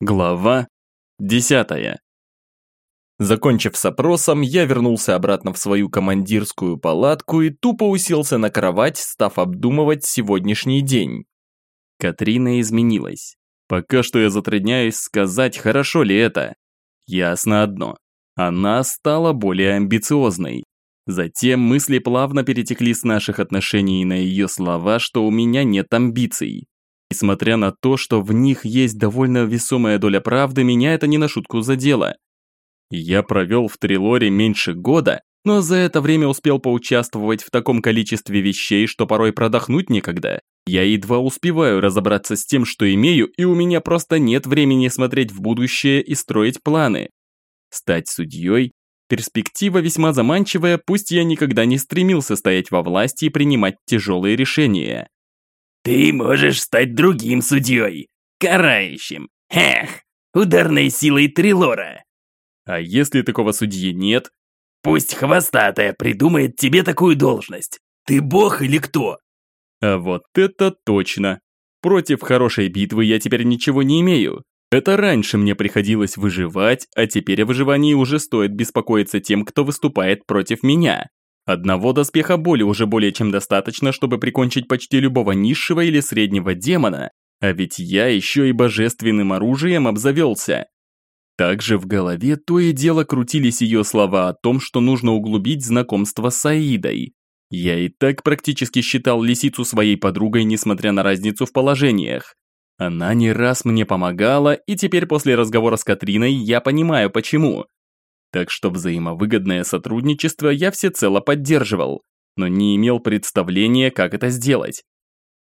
Глава десятая. Закончив с опросом, я вернулся обратно в свою командирскую палатку и тупо уселся на кровать, став обдумывать сегодняшний день. Катрина изменилась. Пока что я затрудняюсь сказать, хорошо ли это. Ясно одно. Она стала более амбициозной. Затем мысли плавно перетекли с наших отношений на ее слова, что у меня нет амбиций. Несмотря на то, что в них есть довольно весомая доля правды, меня это не на шутку задело. Я провел в Трилоре меньше года, но за это время успел поучаствовать в таком количестве вещей, что порой продохнуть некогда. Я едва успеваю разобраться с тем, что имею, и у меня просто нет времени смотреть в будущее и строить планы. Стать судьей – перспектива весьма заманчивая, пусть я никогда не стремился стоять во власти и принимать тяжелые решения. Ты можешь стать другим судьей, карающим. Эх, ударной силой Трилора. А если такого судьи нет? Пусть хвостатая придумает тебе такую должность. Ты бог или кто? А вот это точно. Против хорошей битвы я теперь ничего не имею. Это раньше мне приходилось выживать, а теперь о выживании уже стоит беспокоиться тем, кто выступает против меня. Одного доспеха боли уже более чем достаточно, чтобы прикончить почти любого низшего или среднего демона, а ведь я еще и божественным оружием обзавелся. Также в голове то и дело крутились ее слова о том, что нужно углубить знакомство с Аидой. Я и так практически считал лисицу своей подругой, несмотря на разницу в положениях. Она не раз мне помогала, и теперь после разговора с Катриной я понимаю почему. Так что взаимовыгодное сотрудничество я всецело поддерживал, но не имел представления, как это сделать.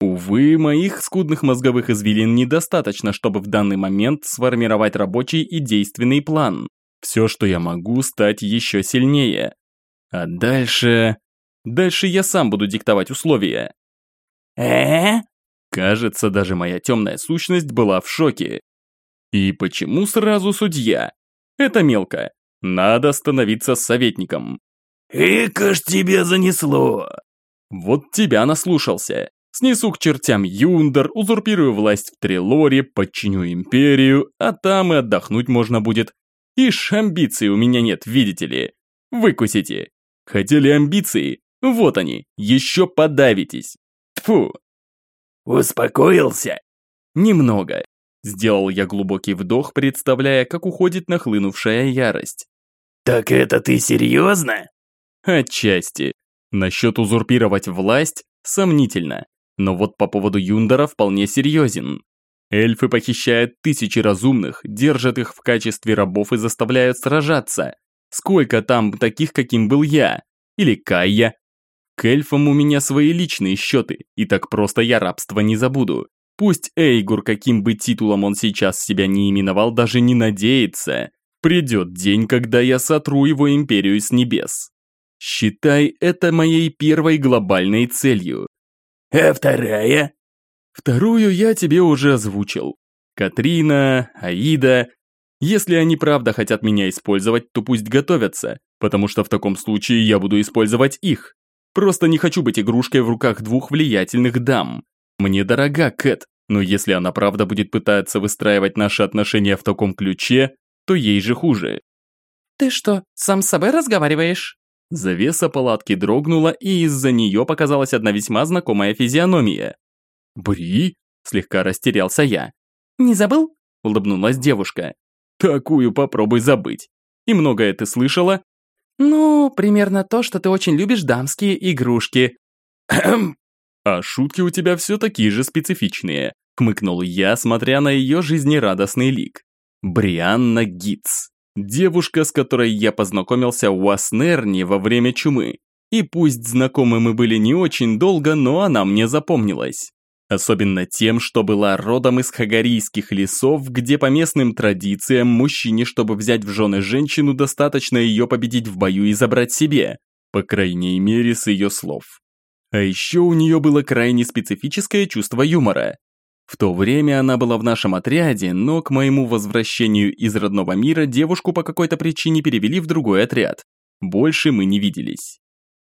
Увы, моих скудных мозговых извилин недостаточно, чтобы в данный момент сформировать рабочий и действенный план. Все, что я могу, стать еще сильнее. А дальше... Дальше я сам буду диктовать условия. э Кажется, даже моя темная сущность была в шоке. И почему сразу судья? Это мелко. Надо становиться советником. Эка ж тебя занесло. Вот тебя наслушался. Снесу к чертям Юндер, узурпирую власть в Трилоре, подчиню империю, а там и отдохнуть можно будет. Ишь, амбиций у меня нет, видите ли. Выкусите. Хотели амбиции? Вот они, еще подавитесь. Тфу. Успокоился? Немного. Сделал я глубокий вдох, представляя, как уходит нахлынувшая ярость. «Так это ты серьезно?» Отчасти. Насчет узурпировать власть – сомнительно. Но вот по поводу Юндора вполне серьезен. Эльфы похищают тысячи разумных, держат их в качестве рабов и заставляют сражаться. Сколько там таких, каким был я? Или Кайя? К эльфам у меня свои личные счеты, и так просто я рабство не забуду. Пусть Эйгур, каким бы титулом он сейчас себя не именовал, даже не надеется. Придет день, когда я сотру его империю с небес. Считай это моей первой глобальной целью. А вторая? Вторую я тебе уже озвучил. Катрина, Аида. Если они правда хотят меня использовать, то пусть готовятся, потому что в таком случае я буду использовать их. Просто не хочу быть игрушкой в руках двух влиятельных дам. Мне дорога Кэт, но если она правда будет пытаться выстраивать наши отношения в таком ключе, то ей же хуже. «Ты что, сам с собой разговариваешь?» Завеса палатки дрогнула, и из-за нее показалась одна весьма знакомая физиономия. «Бри?» – слегка растерялся я. «Не забыл?» – улыбнулась девушка. «Такую попробуй забыть. И многое ты слышала?» «Ну, примерно то, что ты очень любишь дамские игрушки». «А шутки у тебя все такие же специфичные», – хмыкнул я, смотря на ее жизнерадостный лик. Брианна Гитц. Девушка, с которой я познакомился в Уаснерне во время чумы. И пусть знакомы мы были не очень долго, но она мне запомнилась. Особенно тем, что была родом из хагарийских лесов, где по местным традициям мужчине, чтобы взять в жены женщину, достаточно ее победить в бою и забрать себе. По крайней мере, с ее слов. А еще у нее было крайне специфическое чувство юмора. В то время она была в нашем отряде, но к моему возвращению из родного мира девушку по какой-то причине перевели в другой отряд. Больше мы не виделись.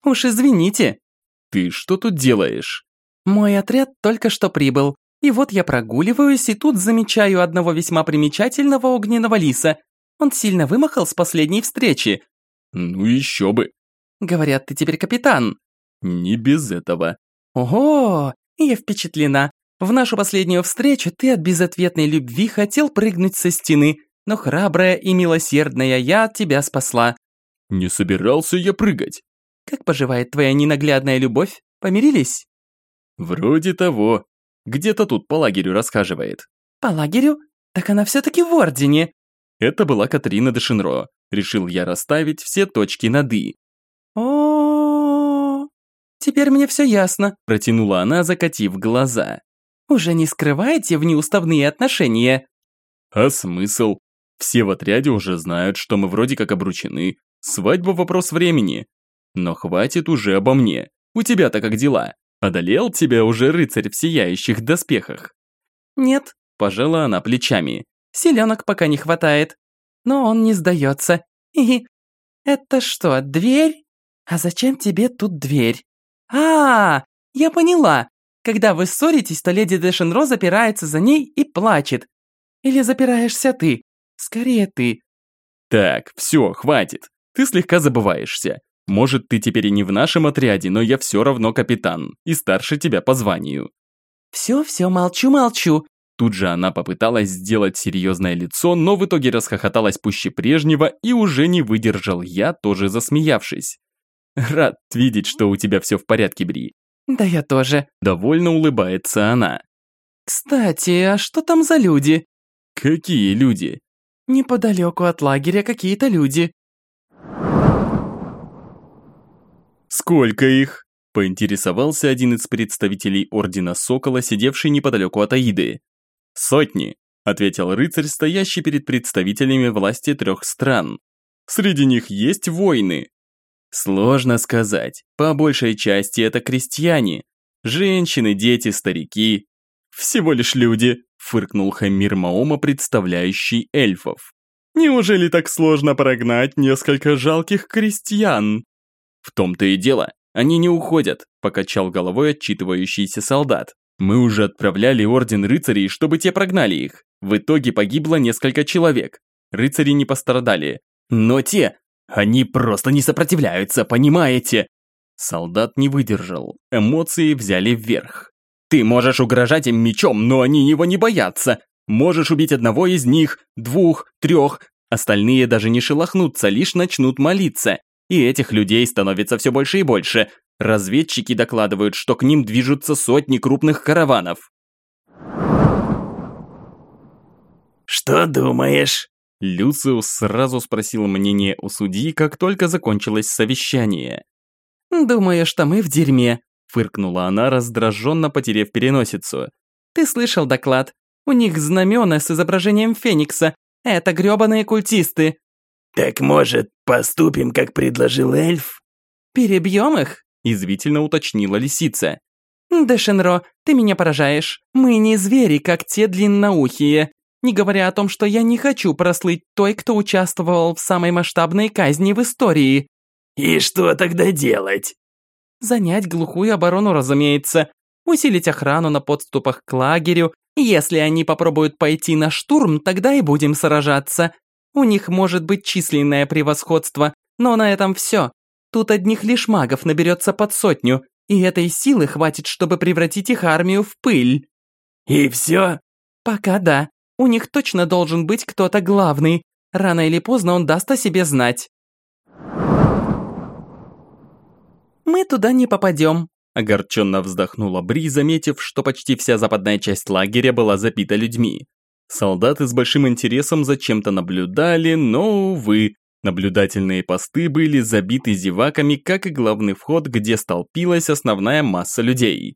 «Уж извините». «Ты что тут делаешь?» «Мой отряд только что прибыл. И вот я прогуливаюсь, и тут замечаю одного весьма примечательного огненного лиса. Он сильно вымахал с последней встречи. Ну еще бы. Говорят, ты теперь капитан. Не без этого. Ого, я впечатлена. В нашу последнюю встречу ты от безответной любви хотел прыгнуть со стены, но храбрая и милосердная я тебя спасла. Не собирался я прыгать. Как поживает твоя ненаглядная любовь? Помирились? Вроде того. Где-то тут по лагерю расхаживает. По лагерю? Так она все-таки в Ордене. Это была Катрина де Шинро. Решил я расставить все точки над «и». О, теперь мне все ясно, Протянула она, закатив глаза. Уже не скрываете внеуставные отношения? А смысл? Все в отряде уже знают, что мы вроде как обручены. Свадьба – вопрос времени. Но хватит уже обо мне. У тебя-то как дела? Одолел тебя уже рыцарь в сияющих доспехах? Нет, Пожала она плечами. селенок пока не хватает. Но он не сдается. И это что, дверь? А зачем тебе тут дверь? А, я поняла. Когда вы ссоритесь, то леди Дэшенро запирается за ней и плачет. Или запираешься ты? Скорее ты. Так, все, хватит. Ты слегка забываешься. Может, ты теперь и не в нашем отряде, но я все равно капитан и старше тебя по званию. Все-все, молчу-молчу. Тут же она попыталась сделать серьезное лицо, но в итоге расхохоталась пуще прежнего и уже не выдержал я, тоже засмеявшись. Рад видеть, что у тебя все в порядке, Бри. Да я тоже. Довольно улыбается она. Кстати, а что там за люди? Какие люди? Неподалеку от лагеря какие-то люди. Сколько их? Поинтересовался один из представителей Ордена Сокола, сидевший неподалеку от Аиды. «Сотни», – ответил рыцарь, стоящий перед представителями власти трех стран. «Среди них есть воины». Сложно сказать, по большей части это крестьяне. Женщины, дети, старики. Всего лишь люди, фыркнул Хамир Маома, представляющий эльфов. Неужели так сложно прогнать несколько жалких крестьян? В том-то и дело, они не уходят, покачал головой отчитывающийся солдат. Мы уже отправляли орден рыцарей, чтобы те прогнали их. В итоге погибло несколько человек. Рыцари не пострадали. Но те, они просто не сопротивляются, понимаете? Солдат не выдержал. Эмоции взяли вверх. Ты можешь угрожать им мечом, но они его не боятся. Можешь убить одного из них, двух, трех. Остальные даже не шелохнутся, лишь начнут молиться. И этих людей становится все больше и больше. Разведчики докладывают, что к ним движутся сотни крупных караванов. «Что думаешь?» Люциус сразу спросил мнение у судьи, как только закончилось совещание. Думаю, что мы в дерьме. Фыркнула она, раздраженно потеряв переносицу. Ты слышал доклад? У них знамена с изображением Феникса. Это грёбаные культисты. «Так, может, поступим, как предложил эльф?» Перебьем их? Извительно уточнила лисица. Дешенро, ты меня поражаешь. Мы не звери, как те длинноухие. Не говоря о том, что я не хочу прослыть той, кто участвовал в самой масштабной казни в истории. «И что тогда делать?» Занять глухую оборону, разумеется. Усилить охрану на подступах к лагерю. Если они попробуют пойти на штурм, тогда и будем сражаться. У них может быть численное превосходство, но на этом все. Тут одних лишь магов наберется под сотню, и этой силы хватит, чтобы превратить их армию в пыль. «И все?» Пока да. У них точно должен быть кто-то главный. Рано или поздно он даст о себе знать. Мы туда не попадем. Огорченно вздохнула Бри, заметив, что почти вся западная часть лагеря была запита людьми. Солдаты с большим интересом зачем-то наблюдали, но, увы, наблюдательные посты были забиты зеваками, как и главный вход, где столпилась основная масса людей.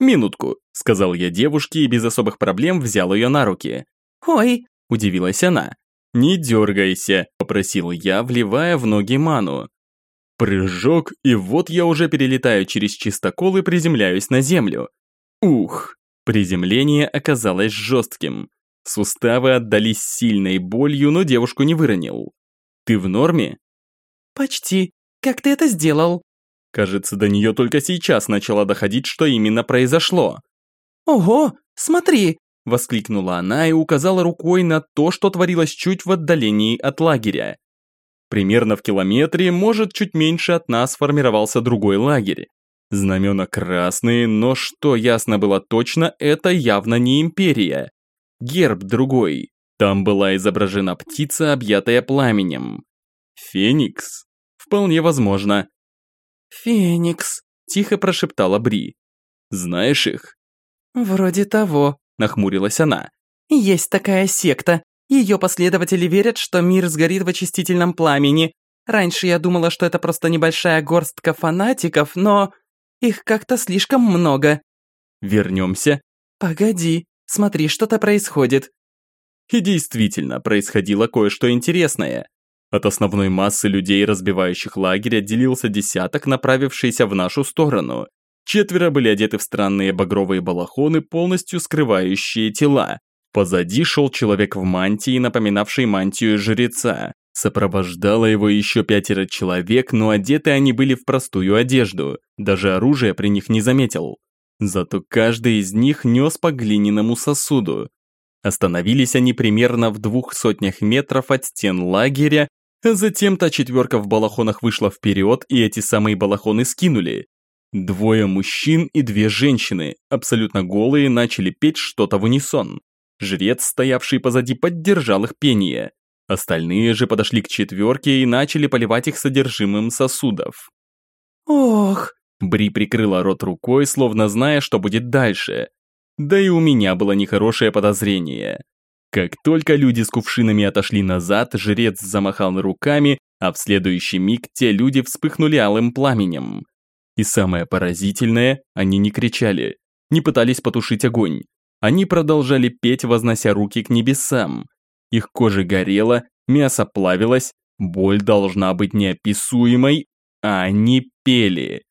«Минутку», – сказал я девушке и без особых проблем взял ее на руки. Ой, – удивилась она. «Не дергайся», – попросил я, вливая в ноги ману. Прыжок, и вот я уже перелетаю через чистокол и приземляюсь на землю. Ух, приземление оказалось жестким. Суставы отдались сильной болью, но девушку не выронил. «Ты в норме?» почти. Как ты это сделал? Кажется, до нее только сейчас начало доходить, что именно произошло. Ого, смотри!» – воскликнула она и указала рукой на то, что творилось чуть в отдалении от лагеря. Примерно в километре, может, чуть меньше от нас формировался другой лагерь. Знамена красные, но что ясно было точно, это явно не империя. Герб другой. Там была изображена птица, объятая пламенем. Феникс? Вполне возможно. «Феникс», – тихо прошептала Бри. «Знаешь их?» «Вроде того», – нахмурилась она. «Есть такая секта. Ее последователи верят, что мир сгорит в очистительном пламени. Раньше я думала, что это просто небольшая горстка фанатиков, но их как-то слишком много». «Вернемся?» «Погоди, смотри, что-то происходит». И действительно, происходило кое-что интересное. От основной массы людей, разбивающих лагерь, отделился десяток, направившийся в нашу сторону. Четверо были одеты в странные багровые балахоны, полностью скрывающие тела. Позади шел человек в мантии, напоминавшей мантию жреца. Сопровождало его еще пятеро человек, но одеты они были в простую одежду. Даже оружие при них не заметил. Зато каждый из них нес по глиняному сосуду. Остановились они примерно в двух сотнях метров от стен лагеря, затем та четверка в балахонах вышла вперед, и эти самые балахоны скинули. Двое мужчин и две женщины, абсолютно голые, начали петь что-то в унисон. Жрец, стоявший позади, поддержал их пение. Остальные же подошли к четверке и начали поливать их содержимым сосудов. «Ох!» Бри прикрыла рот рукой, словно зная, что будет дальше. Да и у меня было нехорошее подозрение. Как только люди с кувшинами отошли назад, жрец замахал руками, а в следующий миг те люди вспыхнули алым пламенем. И самое поразительное, они не кричали, не пытались потушить огонь. Они продолжали петь, вознося руки к небесам. Их кожа горела, мясо плавилось, боль должна быть неописуемой, а они пели.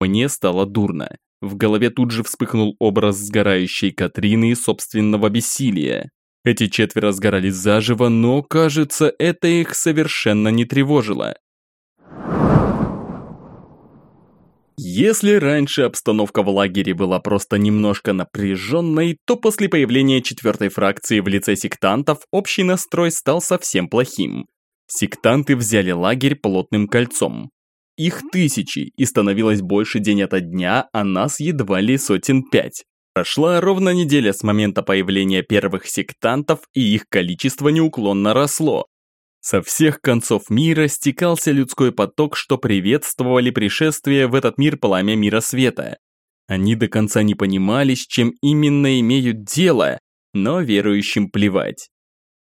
Мне стало дурно. В голове тут же вспыхнул образ сгорающей Катрины и собственного бессилия. Эти четверо сгорали заживо, но, кажется, это их совершенно не тревожило. Если раньше обстановка в лагере была просто немножко напряженной, то после появления четвертой фракции в лице сектантов общий настрой стал совсем плохим. Сектанты взяли лагерь плотным кольцом. Их тысячи, и становилось больше день ото дня, а нас едва ли сотен пять. Прошла ровно неделя с момента появления первых сектантов, и их количество неуклонно росло. Со всех концов мира стекался людской поток, что приветствовали пришествие в этот мир пламя мира света. Они до конца не понимали, с чем именно имеют дело, но верующим плевать.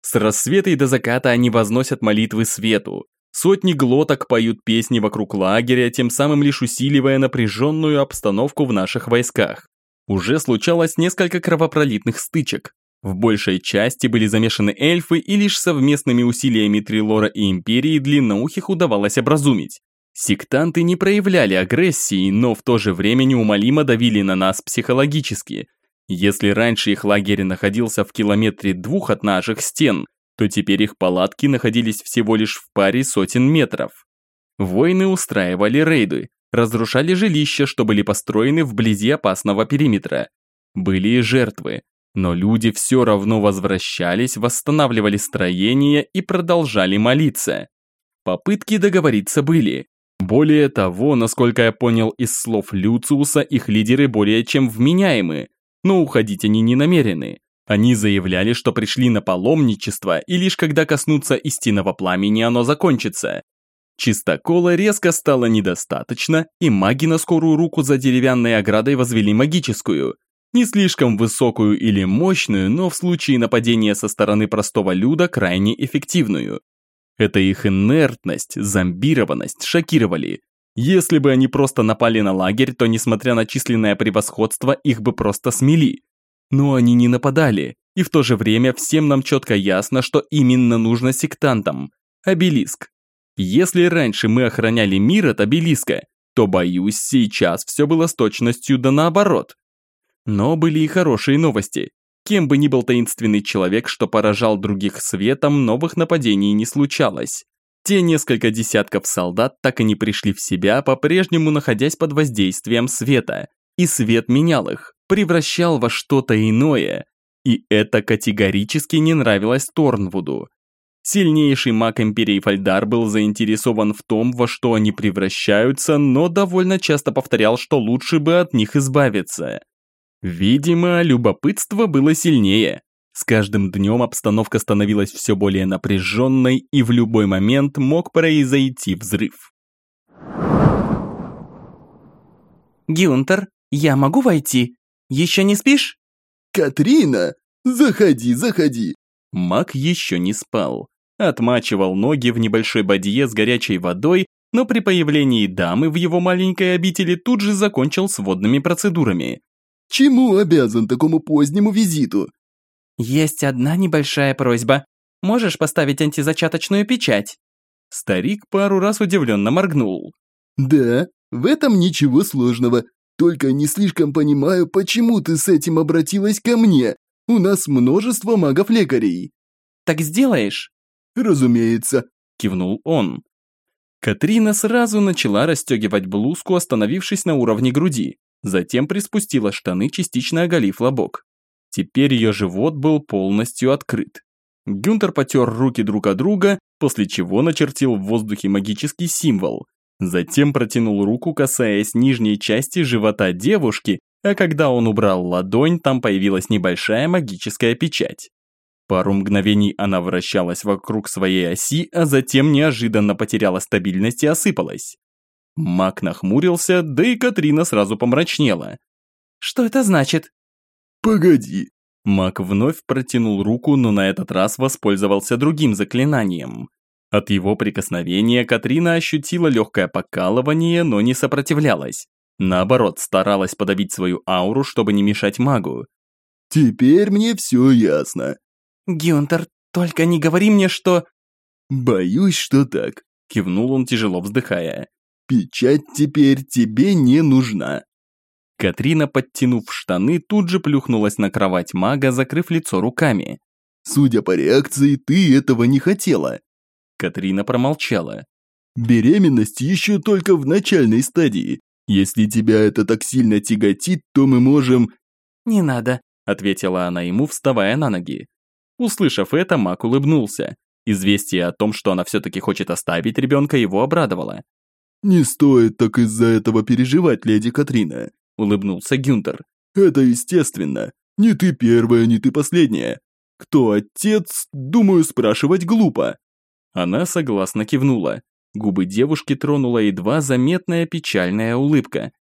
С рассвета и до заката они возносят молитвы свету, Сотни глоток поют песни вокруг лагеря, тем самым лишь усиливая напряженную обстановку в наших войсках. Уже случалось несколько кровопролитных стычек. В большей части были замешаны эльфы, и лишь совместными усилиями Трилора и Империи длинноухих удавалось образумить. Сектанты не проявляли агрессии, но в то же время неумолимо давили на нас психологически. Если раньше их лагерь находился в километре двух от наших стен, то теперь их палатки находились всего лишь в паре сотен метров. Воины устраивали рейды, разрушали жилища, что были построены вблизи опасного периметра. Были и жертвы, но люди все равно возвращались, восстанавливали строение и продолжали молиться. Попытки договориться были. Более того, насколько я понял из слов Люциуса, их лидеры более чем вменяемы, но уходить они не намерены. Они заявляли, что пришли на паломничество, и лишь когда коснутся истинного пламени, оно закончится. Чистокола резко стало недостаточно, и маги на скорую руку за деревянной оградой возвели магическую. Не слишком высокую или мощную, но в случае нападения со стороны простого люда крайне эффективную. Это их инертность, зомбированность шокировали. Если бы они просто напали на лагерь, то несмотря на численное превосходство, их бы просто смели. Но они не нападали, и в то же время всем нам четко ясно, что именно нужно сектантам. Обелиск. Если раньше мы охраняли мир от обелиска, то, боюсь, сейчас все было с точностью да наоборот. Но были и хорошие новости. Кем бы ни был таинственный человек, что поражал других светом, новых нападений не случалось. Те несколько десятков солдат так и не пришли в себя, по-прежнему находясь под воздействием света. И свет менял их, превращал во что-то иное, и это категорически не нравилось Торнвуду. Сильнейший маг Империи Фальдар был заинтересован в том, во что они превращаются, но довольно часто повторял, что лучше бы от них избавиться. Видимо, любопытство было сильнее. С каждым днем обстановка становилась все более напряженной, и в любой момент мог произойти взрыв. «Гюнтер, я могу войти? Еще не спишь?» «Катрина, заходи, заходи!» Маг еще не спал. Отмачивал ноги в небольшой бадье с горячей водой, но при появлении дамы в его маленькой обители тут же закончил с водными процедурами. «Чему обязан такому позднему визиту?» «Есть одна небольшая просьба. Можешь поставить антизачаточную печать?» Старик пару раз удивленно моргнул. «Да, в этом ничего сложного. Только не слишком понимаю, почему ты с этим обратилась ко мне. У нас множество магов-лекарей». «Так сделаешь?» «Разумеется», – кивнул он. Катрина сразу начала расстегивать блузку, остановившись на уровне груди. Затем приспустила штаны, частично оголив лобок. Теперь ее живот был полностью открыт. Гюнтер потер руки друг от друга, после чего начертил в воздухе магический символ. Затем протянул руку, касаясь нижней части живота девушки, а когда он убрал ладонь, там появилась небольшая магическая печать. Пару мгновений она вращалась вокруг своей оси, а затем неожиданно потеряла стабильность и осыпалась. Мак нахмурился, да и Катрина сразу помрачнела. «Что это значит?» «Погоди». Мак вновь протянул руку, но на этот раз воспользовался другим заклинанием. От его прикосновения Катрина ощутила легкое покалывание, но не сопротивлялась. Наоборот, старалась подавить свою ауру, чтобы не мешать магу. «Теперь мне все ясно». «Гюнтер, только не говори мне, что...» «Боюсь, что так», – кивнул он, тяжело вздыхая. «Печать теперь тебе не нужна». Катрина, подтянув штаны, тут же плюхнулась на кровать мага, закрыв лицо руками. «Судя по реакции, ты этого не хотела». Катрина промолчала. «Беременность еще только в начальной стадии. Если тебя это так сильно тяготит, то мы можем...» «Не надо», – ответила она ему, вставая на ноги. Услышав это, Мак улыбнулся. Известие о том, что она все-таки хочет оставить ребенка, его обрадовало. «Не стоит так из-за этого переживать, леди Катрина», – улыбнулся Гюнтер. «Это естественно. Не ты первая, не ты последняя. Кто отец, думаю, спрашивать глупо». Она согласно кивнула. Губы девушки тронула едва заметная печальная улыбка.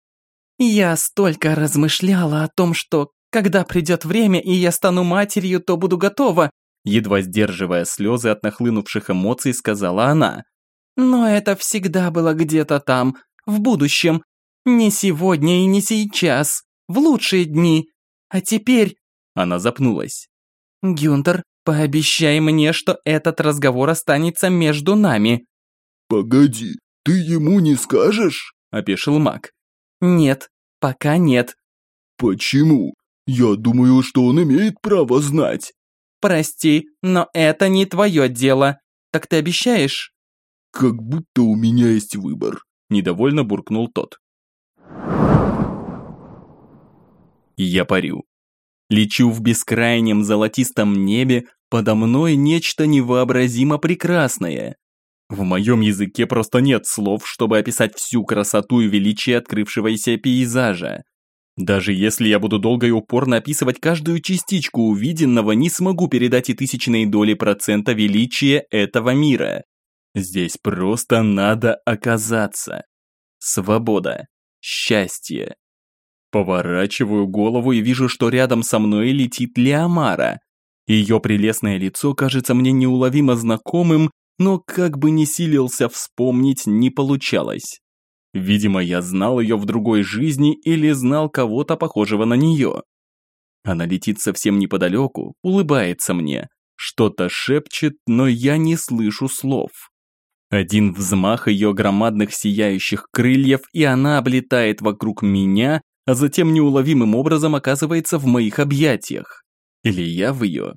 «Я столько размышляла о том, что, когда придет время и я стану матерью, то буду готова», едва сдерживая слезы от нахлынувших эмоций, сказала она. «Но это всегда было где-то там, в будущем. Не сегодня и не сейчас, в лучшие дни. А теперь...» Она запнулась. «Гюнтер, пообещай мне, что этот разговор останется между нами». «Погоди, ты ему не скажешь?» – опешил маг. «Нет, пока нет». «Почему? Я думаю, что он имеет право знать». «Прости, но это не твое дело. Так ты обещаешь?» «Как будто у меня есть выбор», – недовольно буркнул тот. Я парю. Лечу в бескрайнем золотистом небе, подо мной нечто невообразимо прекрасное. В моем языке просто нет слов, чтобы описать всю красоту и величие открывшегося пейзажа. Даже если я буду долго и упорно описывать каждую частичку увиденного, не смогу передать и тысячные доли процента величия этого мира. Здесь просто надо оказаться. Свобода. Счастье. Поворачиваю голову и вижу, что рядом со мной летит Леомара. Ее прелестное лицо кажется мне неуловимо знакомым, но как бы ни силился вспомнить, не получалось. Видимо, я знал ее в другой жизни или знал кого-то похожего на нее. Она летит совсем неподалеку, улыбается мне, что-то шепчет, но я не слышу слов. Один взмах ее громадных сияющих крыльев, и она облетает вокруг меня, а затем неуловимым образом оказывается в моих объятиях. Или я в ее.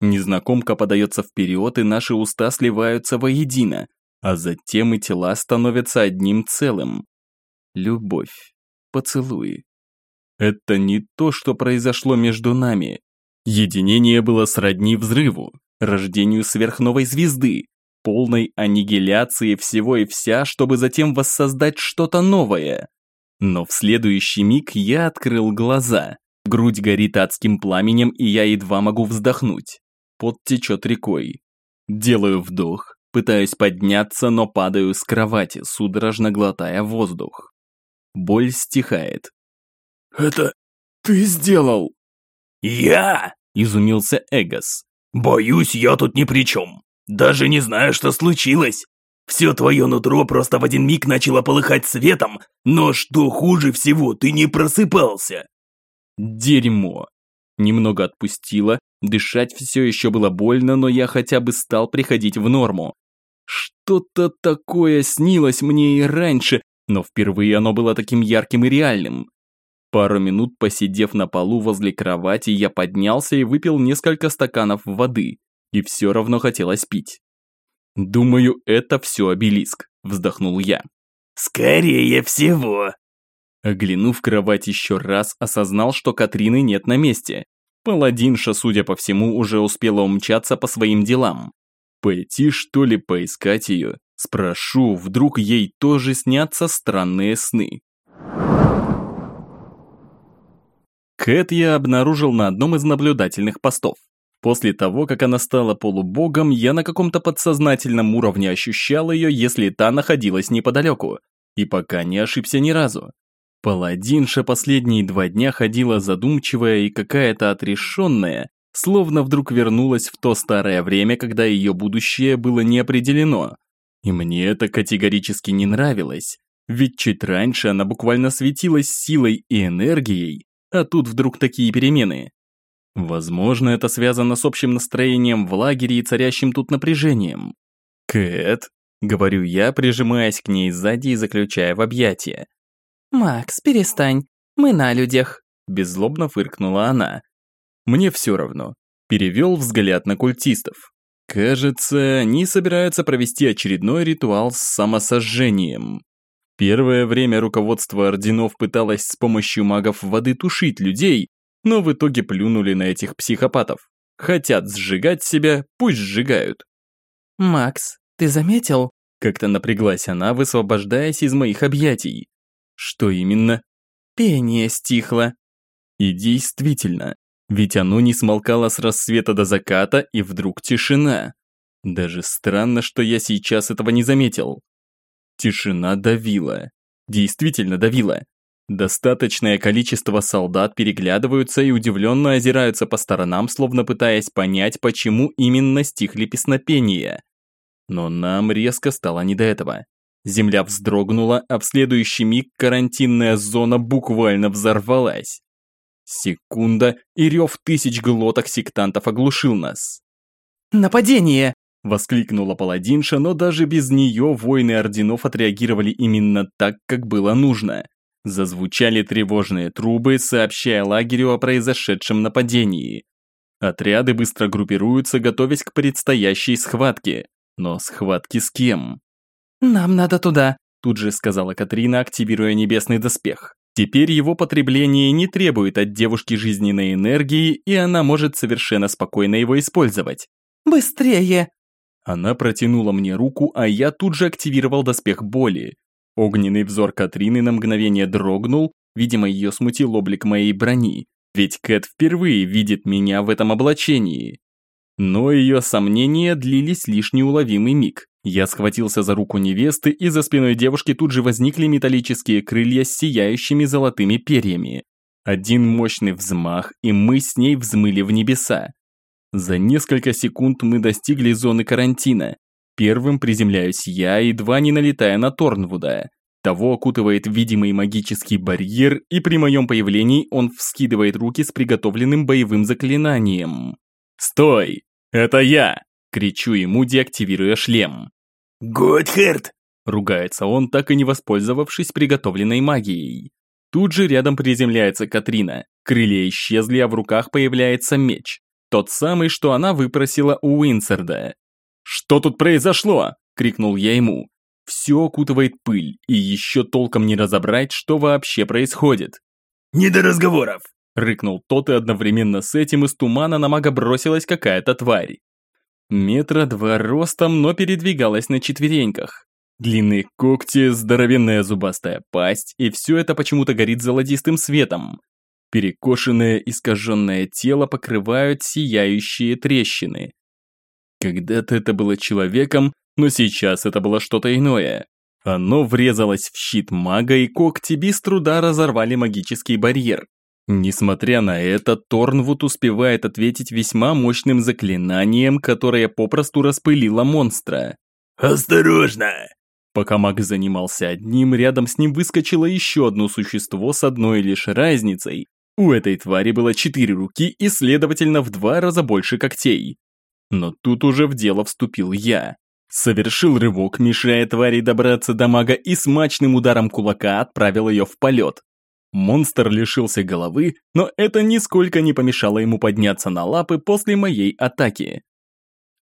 Незнакомка подается вперед, и наши уста сливаются воедино, а затем и тела становятся одним целым. Любовь. Поцелуи. Это не то, что произошло между нами. Единение было сродни взрыву, рождению сверхновой звезды, полной аннигиляции всего и вся, чтобы затем воссоздать что-то новое. Но в следующий миг я открыл глаза. Грудь горит адским пламенем, и я едва могу вздохнуть. Пот течет рекой. Делаю вдох, пытаюсь подняться, но падаю с кровати, судорожно глотая воздух. Боль стихает. «Это ты сделал?» «Я?» – изумился Эгос. «Боюсь, я тут ни при чем. Даже не знаю, что случилось. Все твое нутро просто в один миг начало полыхать светом, но что хуже всего, ты не просыпался». Дерьмо. Немного отпустило, дышать все еще было больно, но я хотя бы стал приходить в норму. Что-то такое снилось мне и раньше, но впервые оно было таким ярким и реальным. Пару минут посидев на полу возле кровати, я поднялся и выпил несколько стаканов воды, и все равно хотелось пить. «Думаю, это все обелиск», – вздохнул я. «Скорее всего». Оглянув кровать еще раз, осознал, что Катрины нет на месте. Паладинша, судя по всему, уже успела умчаться по своим делам. Пойти, что ли, поискать ее? Спрошу, вдруг ей тоже снятся странные сны. Кэт я обнаружил на одном из наблюдательных постов. После того, как она стала полубогом, я на каком-то подсознательном уровне ощущал ее, если та находилась неподалеку. И пока не ошибся ни разу. Паладинша последние два дня ходила задумчивая и какая-то отрешенная, словно вдруг вернулась в то старое время, когда ее будущее было не определено. И мне это категорически не нравилось, ведь чуть раньше она буквально светилась силой и энергией, а тут вдруг такие перемены. Возможно, это связано с общим настроением в лагере и царящим тут напряжением. «Кэт», — говорю я, прижимаясь к ней сзади и заключая в объятия. «Макс, перестань, мы на людях», – беззлобно фыркнула она. «Мне все равно». Перевел взгляд на культистов. Кажется, они собираются провести очередной ритуал с самосожжением. Первое время руководство орденов пыталось с помощью магов воды тушить людей, но в итоге плюнули на этих психопатов. Хотят сжигать себя, пусть сжигают. «Макс, ты заметил?» Как-то напряглась она, высвобождаясь из моих объятий. Что именно? Пение стихло. И действительно, ведь оно не смолкало с рассвета до заката, и вдруг тишина. Даже странно, что я сейчас этого не заметил. Тишина давила. Действительно давила. Достаточное количество солдат переглядываются и удивленно озираются по сторонам, словно пытаясь понять, почему именно стихли песнопения. Но нам резко стало не до этого. Земля вздрогнула, а в следующий миг карантинная зона буквально взорвалась. Секунда, и рев тысяч глоток сектантов оглушил нас. «Нападение!» Воскликнула паладинша, но даже без нее воины орденов отреагировали именно так, как было нужно. Зазвучали тревожные трубы, сообщая лагерю о произошедшем нападении. Отряды быстро группируются, готовясь к предстоящей схватке. Но схватки с кем? «Нам надо туда», тут же сказала Катрина, активируя небесный доспех. Теперь его потребление не требует от девушки жизненной энергии, и она может совершенно спокойно его использовать. «Быстрее!» Она протянула мне руку, а я тут же активировал доспех боли. Огненный взор Катрины на мгновение дрогнул, видимо, ее смутил облик моей брони, ведь Кэт впервые видит меня в этом облачении. Но ее сомнения длились лишь неуловимый миг. Я схватился за руку невесты, и за спиной девушки тут же возникли металлические крылья с сияющими золотыми перьями. Один мощный взмах, и мы с ней взмыли в небеса. За несколько секунд мы достигли зоны карантина. Первым приземляюсь я, едва не налетая на Торнвуда. Того окутывает видимый магический барьер, и при моем появлении он вскидывает руки с приготовленным боевым заклинанием. «Стой! Это я!» – кричу ему, деактивируя шлем. «Готхард!» – ругается он, так и не воспользовавшись приготовленной магией. Тут же рядом приземляется Катрина. Крылья исчезли, а в руках появляется меч. Тот самый, что она выпросила у Уинсерда. «Что тут произошло?» – крикнул я ему. Все окутывает пыль, и еще толком не разобрать, что вообще происходит. Не до разговоров. Рыкнул тот, и одновременно с этим из тумана на мага бросилась какая-то тварь. Метра два ростом, но передвигалась на четвереньках. Длинные когти, здоровенная зубастая пасть, и все это почему-то горит золотистым светом. Перекошенное, искаженное тело покрывают сияющие трещины. Когда-то это было человеком, но сейчас это было что-то иное. Оно врезалось в щит мага, и когти без труда разорвали магический барьер. Несмотря на это, Торнвуд успевает ответить весьма мощным заклинанием, которое попросту распылило монстра. «Осторожно!» Пока маг занимался одним, рядом с ним выскочило еще одно существо с одной лишь разницей. У этой твари было четыре руки и, следовательно, в два раза больше когтей. Но тут уже в дело вступил я. Совершил рывок, мешая твари добраться до мага и смачным ударом кулака отправил ее в полет. Монстр лишился головы, но это нисколько не помешало ему подняться на лапы после моей атаки.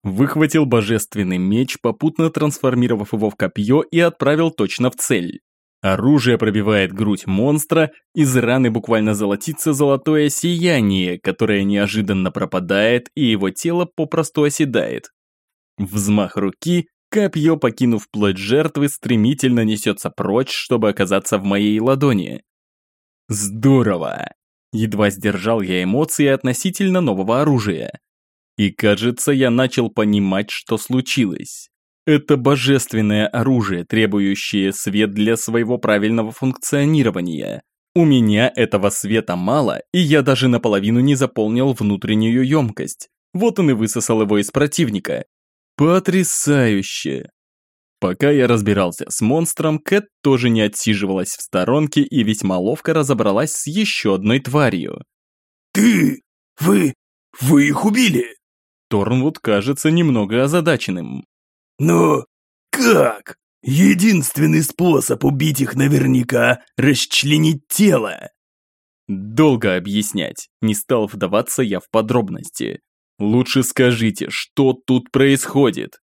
Выхватил божественный меч, попутно трансформировав его в копье и отправил точно в цель. Оружие пробивает грудь монстра, из раны буквально золотится золотое сияние, которое неожиданно пропадает, и его тело попросту оседает. Взмах руки, копье, покинув плоть жертвы, стремительно несется прочь, чтобы оказаться в моей ладони. Здорово! Едва сдержал я эмоции относительно нового оружия. И кажется, я начал понимать, что случилось. Это божественное оружие, требующее свет для своего правильного функционирования. У меня этого света мало, и я даже наполовину не заполнил внутреннюю емкость. Вот он и высосал его из противника. Потрясающе! Пока я разбирался с монстром, Кэт тоже не отсиживалась в сторонке и весьма ловко разобралась с еще одной тварью. «Ты! Вы! Вы их убили!» Торнвуд кажется немного озадаченным. «Но как? Единственный способ убить их наверняка – расчленить тело!» Долго объяснять, не стал вдаваться я в подробности. Лучше скажите, что тут происходит?